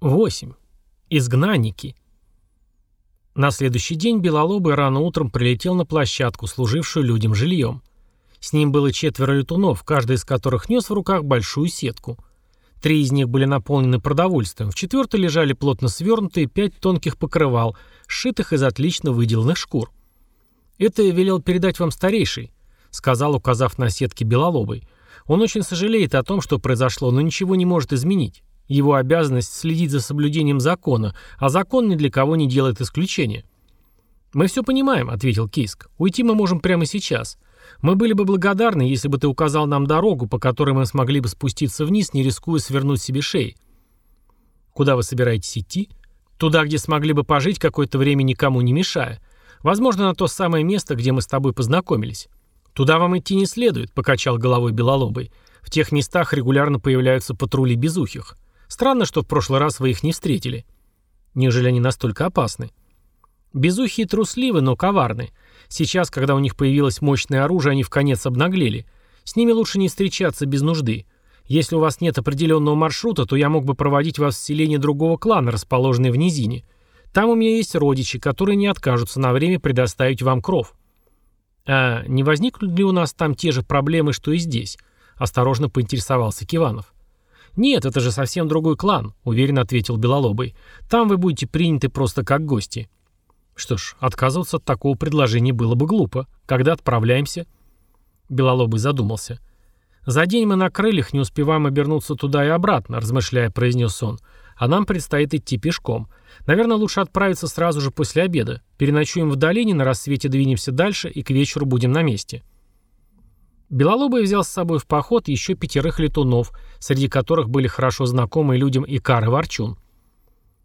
8. Изгнанники. На следующий день Белолобый рано утром прилетел на площадку, служившую людям жильем. С ним было четверо летунов, каждый из которых нес в руках большую сетку. Три из них были наполнены продовольствием, в четвертой лежали плотно свернутые пять тонких покрывал, сшитых из отлично выделанных шкур. «Это велел передать вам старейший», — сказал, указав на сетки Белолобой. «Он очень сожалеет о том, что произошло, но ничего не может изменить. Его обязанность следить за соблюдением закона, а закон ни для кого не делает исключения. «Мы все понимаем», — ответил Киск. «Уйти мы можем прямо сейчас. Мы были бы благодарны, если бы ты указал нам дорогу, по которой мы смогли бы спуститься вниз, не рискуя свернуть себе шеи». «Куда вы собираетесь идти?» «Туда, где смогли бы пожить какое-то время, никому не мешая. Возможно, на то самое место, где мы с тобой познакомились». «Туда вам идти не следует», — покачал головой Белолобый. «В тех местах регулярно появляются патрули безухих». Странно, что в прошлый раз вы их не встретили. Неужели они настолько опасны? Безухие трусливы, но коварны. Сейчас, когда у них появилось мощное оружие, они в конец обнаглели. С ними лучше не встречаться без нужды. Если у вас нет определенного маршрута, то я мог бы проводить вас в селение другого клана, расположенное в низине. Там у меня есть родичи, которые не откажутся на время предоставить вам кров. А не возникнут ли у нас там те же проблемы, что и здесь? Осторожно поинтересовался Киванов. «Нет, это же совсем другой клан», — уверенно ответил Белолобый. «Там вы будете приняты просто как гости». Что ж, отказываться от такого предложения было бы глупо. Когда отправляемся? Белолобый задумался. «За день мы на крыльях не успеваем обернуться туда и обратно», — размышляя, произнес он. «А нам предстоит идти пешком. Наверное, лучше отправиться сразу же после обеда. Переночуем в долине, на рассвете двинемся дальше и к вечеру будем на месте». Белолобый взял с собой в поход еще пятерых летунов, среди которых были хорошо знакомые людям Икар и Ворчун.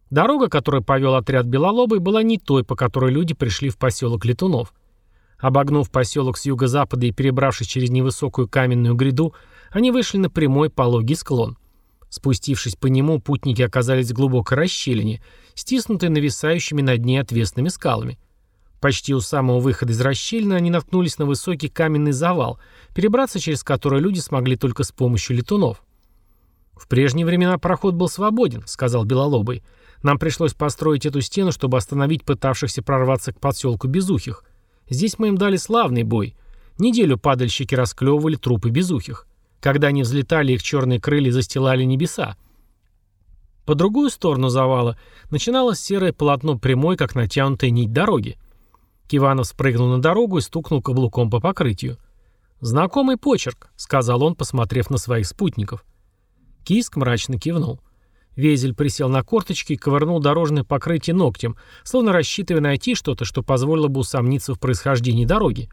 Дорога, которую повел отряд Белолобой, была не той, по которой люди пришли в поселок Летунов. Обогнув поселок с юго-запада и перебравшись через невысокую каменную гряду, они вышли на прямой пологий склон. Спустившись по нему, путники оказались в глубокой расщелине, стиснутой нависающими над ней отвесными скалами. Почти у самого выхода из расщелины они наткнулись на высокий каменный завал, перебраться через который люди смогли только с помощью летунов. «В прежние времена проход был свободен», — сказал Белолобый. «Нам пришлось построить эту стену, чтобы остановить пытавшихся прорваться к подселку Безухих. Здесь мы им дали славный бой. Неделю падальщики расклевывали трупы Безухих. Когда они взлетали, их черные крылья застилали небеса. По другую сторону завала начиналось серое полотно прямой, как натянутая нить дороги. Киванов спрыгнул на дорогу и стукнул каблуком по покрытию. «Знакомый почерк», — сказал он, посмотрев на своих спутников. Киск мрачно кивнул. Везель присел на корточки и ковырнул дорожное покрытие ногтем, словно рассчитывая найти что-то, что позволило бы усомниться в происхождении дороги.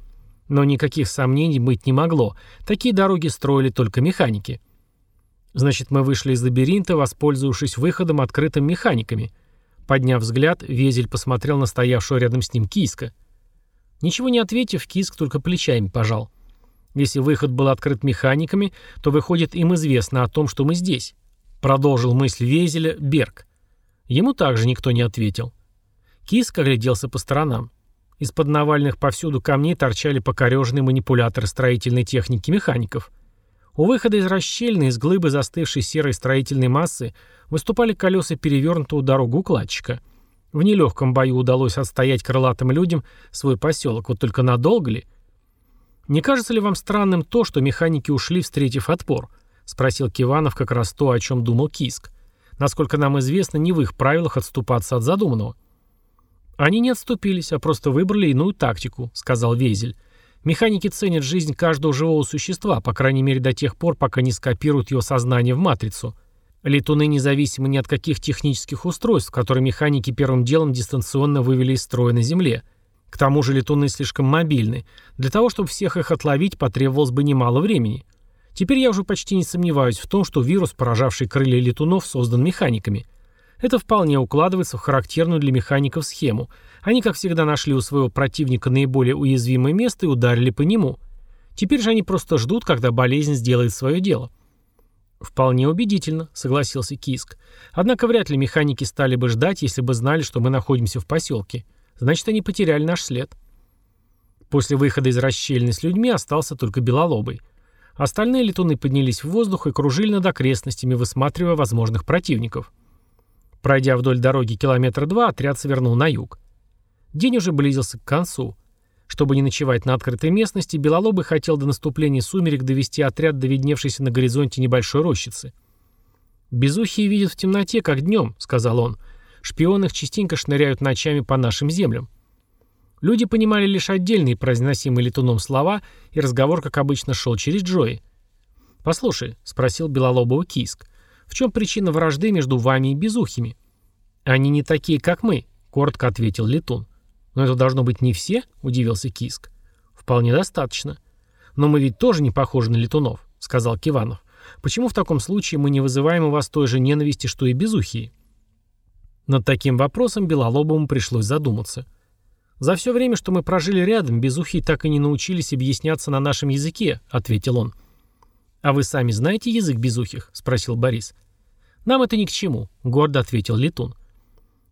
Но никаких сомнений быть не могло. Такие дороги строили только механики. Значит, мы вышли из лабиринта, воспользовавшись выходом, открытым механиками. Подняв взгляд, Везель посмотрел на стоявшего рядом с ним Киска. Ничего не ответив, Киск только плечами пожал. Если выход был открыт механиками, то выходит им известно о том, что мы здесь. Продолжил мысль Везеля Берг. Ему также никто не ответил. Киск огляделся по сторонам. Из-под навальных повсюду камней торчали покореженные манипуляторы строительной техники механиков. У выхода из расщельны, из глыбы застывшей серой строительной массы, выступали колеса перевернутого дорогу укладчика. В нелегком бою удалось отстоять крылатым людям свой поселок, вот только надолго ли? «Не кажется ли вам странным то, что механики ушли, встретив отпор?» — спросил Киванов как раз то, о чем думал Киск. «Насколько нам известно, не в их правилах отступаться от задуманного». «Они не отступились, а просто выбрали иную тактику», — сказал Везель. Механики ценят жизнь каждого живого существа, по крайней мере до тех пор, пока не скопируют его сознание в матрицу. Летуны независимы ни от каких технических устройств, которые механики первым делом дистанционно вывели из строя на Земле. К тому же летуны слишком мобильны. Для того, чтобы всех их отловить, потребовалось бы немало времени. Теперь я уже почти не сомневаюсь в том, что вирус, поражавший крылья летунов, создан механиками. Это вполне укладывается в характерную для механиков схему – они, как всегда, нашли у своего противника наиболее уязвимое место и ударили по нему. Теперь же они просто ждут, когда болезнь сделает свое дело. «Вполне убедительно», — согласился Киск. «Однако вряд ли механики стали бы ждать, если бы знали, что мы находимся в поселке. Значит, они потеряли наш след». После выхода из расщельны с людьми остался только Белолобый. Остальные летуны поднялись в воздух и кружили над окрестностями, высматривая возможных противников. Пройдя вдоль дороги километра два, отряд свернул на юг. День уже близился к концу. Чтобы не ночевать на открытой местности, Белолобый хотел до наступления сумерек довести отряд до видневшейся на горизонте небольшой рощицы. «Безухие видят в темноте, как днем», — сказал он. «Шпионы их частенько шныряют ночами по нашим землям». Люди понимали лишь отдельные произносимые летуном слова, и разговор, как обычно, шел через Джои. «Послушай», — спросил Белолобова Киск, — «в чем причина вражды между вами и безухими?» «Они не такие, как мы», — коротко ответил Летун. «Но это должно быть не все?» — удивился Киск. «Вполне достаточно». «Но мы ведь тоже не похожи на летунов», — сказал Киванов. «Почему в таком случае мы не вызываем у вас той же ненависти, что и безухие?» Над таким вопросом Белолобовому пришлось задуматься. «За все время, что мы прожили рядом, безухие так и не научились объясняться на нашем языке», — ответил он. «А вы сами знаете язык безухих?» — спросил Борис. «Нам это ни к чему», — гордо ответил Летун.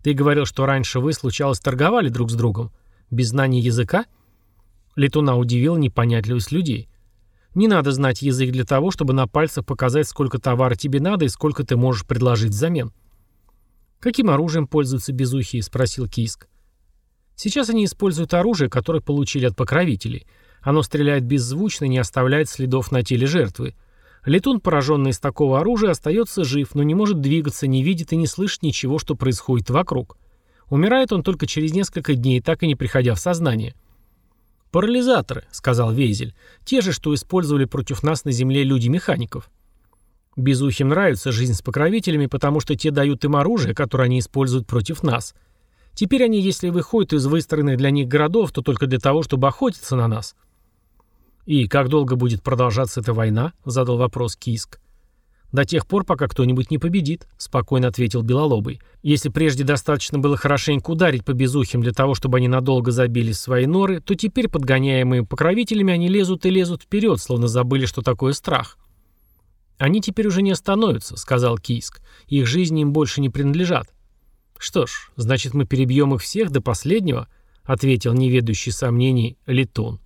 Ты говорил, что раньше вы, случалось, торговали друг с другом. Без знания языка? Летуна удивил непонятливость людей. Не надо знать язык для того, чтобы на пальцах показать, сколько товара тебе надо и сколько ты можешь предложить взамен. «Каким оружием пользуются безухие?» – спросил Киск. «Сейчас они используют оружие, которое получили от покровителей. Оно стреляет беззвучно и не оставляет следов на теле жертвы. Летун, пораженный из такого оружия, остается жив, но не может двигаться, не видит и не слышит ничего, что происходит вокруг. Умирает он только через несколько дней, так и не приходя в сознание. «Парализаторы», — сказал Вейзель, — «те же, что использовали против нас на Земле люди-механиков». Безухим нравится жизнь с покровителями, потому что те дают им оружие, которое они используют против нас. Теперь они, если выходят из выстроенных для них городов, то только для того, чтобы охотиться на нас. «И как долго будет продолжаться эта война?» — задал вопрос Киск. «До тех пор, пока кто-нибудь не победит», — спокойно ответил Белолобый. «Если прежде достаточно было хорошенько ударить по безухим для того, чтобы они надолго забились в свои норы, то теперь, подгоняемые покровителями, они лезут и лезут вперед, словно забыли, что такое страх». «Они теперь уже не остановятся», — сказал Кийск. «Их жизни им больше не принадлежат». «Что ж, значит, мы перебьем их всех до последнего», — ответил неведущий сомнений Литон.